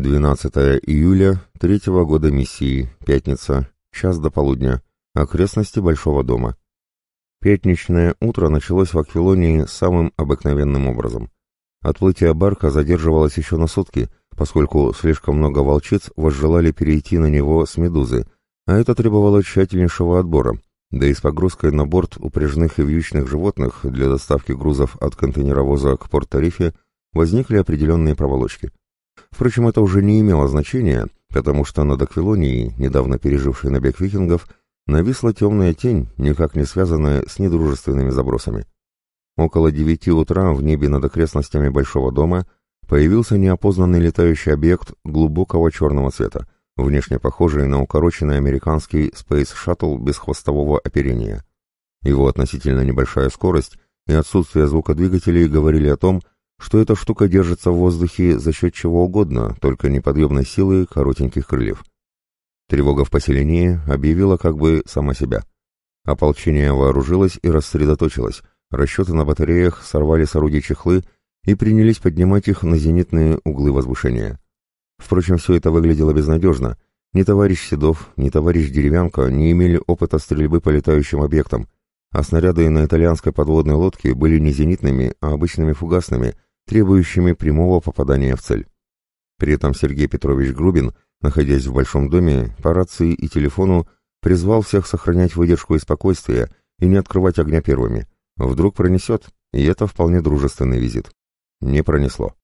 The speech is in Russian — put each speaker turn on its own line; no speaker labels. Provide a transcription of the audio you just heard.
12 июля третьего года миссии, пятница, час до полудня, окрестности Большого дома. Пятничное утро началось в Аквилонии самым обыкновенным образом. Отплытие барка задерживалось еще на сутки, поскольку слишком много волчиц возжелали перейти на него с медузы, а это требовало тщательнейшего отбора, да и с погрузкой на борт упряжных и вьючных животных для доставки грузов от контейнеровоза к порт-тарифе возникли определенные проволочки. Впрочем, это уже не имело значения, потому что над Аквилонией, недавно пережившей набег викингов, нависла темная тень, никак не связанная с недружественными забросами. Около девяти утра в небе над окрестностями Большого дома появился неопознанный летающий объект глубокого черного цвета, внешне похожий на укороченный американский Space Shuttle без хвостового оперения. Его относительно небольшая скорость и отсутствие звукодвигателей говорили о том, что эта штука держится в воздухе за счет чего угодно, только неподъемной силы коротеньких крыльев. Тревога в поселении объявила как бы сама себя. Ополчение вооружилось и рассредоточилось, расчеты на батареях сорвали с орудий чехлы и принялись поднимать их на зенитные углы возвышения. Впрочем, все это выглядело безнадежно. Ни товарищ Седов, ни товарищ Деревянко не имели опыта стрельбы по летающим объектам, а снаряды на итальянской подводной лодке были не зенитными, а обычными фугасными — требующими прямого попадания в цель. При этом Сергей Петрович Грубин, находясь в большом доме, по рации и телефону призвал всех сохранять выдержку и спокойствие и не открывать огня первыми. Вдруг пронесет, и это вполне дружественный визит. Не пронесло.